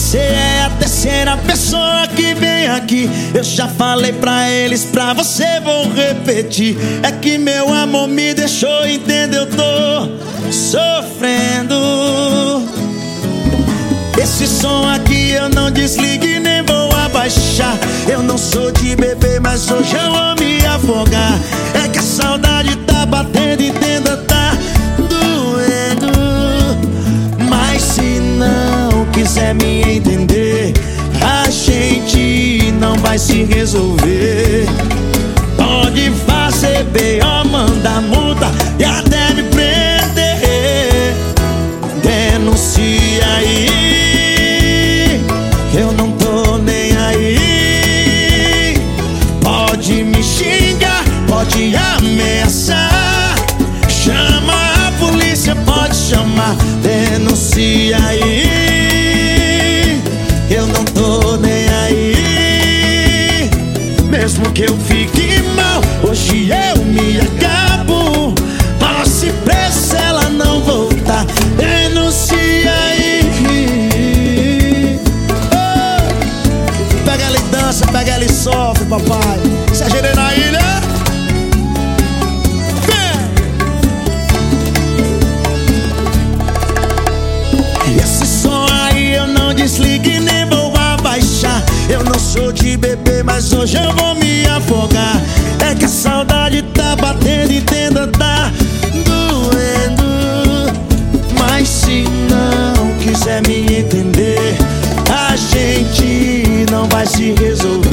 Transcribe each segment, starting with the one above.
Você é a terceira pessoa que vem aqui. Eu já falei pra eles, pra você vou repetir. É que meu amor me deixou entender, eu tô sofrendo. Esse som aqui eu não desligue nem vou abaixar. Eu não sou de bebê, mas hoje eu vou me afogar. É que a saudade tá batendo e tenda tá me entender, a gente não vai se resolver. Pode fazer B.O., mandar multa e até me prender. Denuncia aí, eu não tô nem aí. Pode me xingar, pode Mesmo que eu fique mal, hoje eu me acabo. Preso se ela não voltar. Denuncia aí. Oh! Pega ela e dança, pega ela e sofre, papai. Se ajeita na ilha. Vem! E esse som aí eu não desligue nem mas hoje eu vou me afogar. É que a saudade tá batendo e tenda tá doendo. Mas se não quiser me entender, a gente não vai se resolver.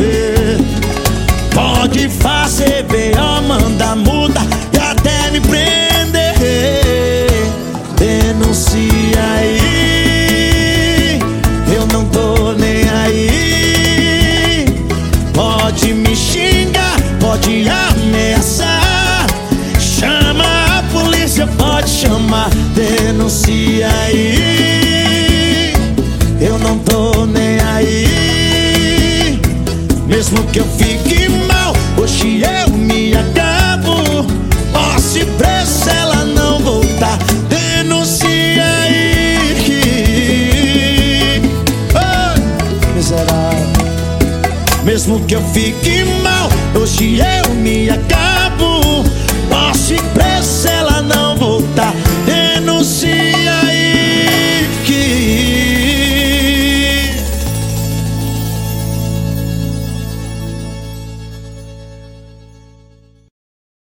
Xingar, pode ameaçar. Chama a polícia, pode chamar. Denuncia aí, eu não tô nem aí. Mesmo que eu fique Mesmo que eu fique mal, hoje eu me acabo.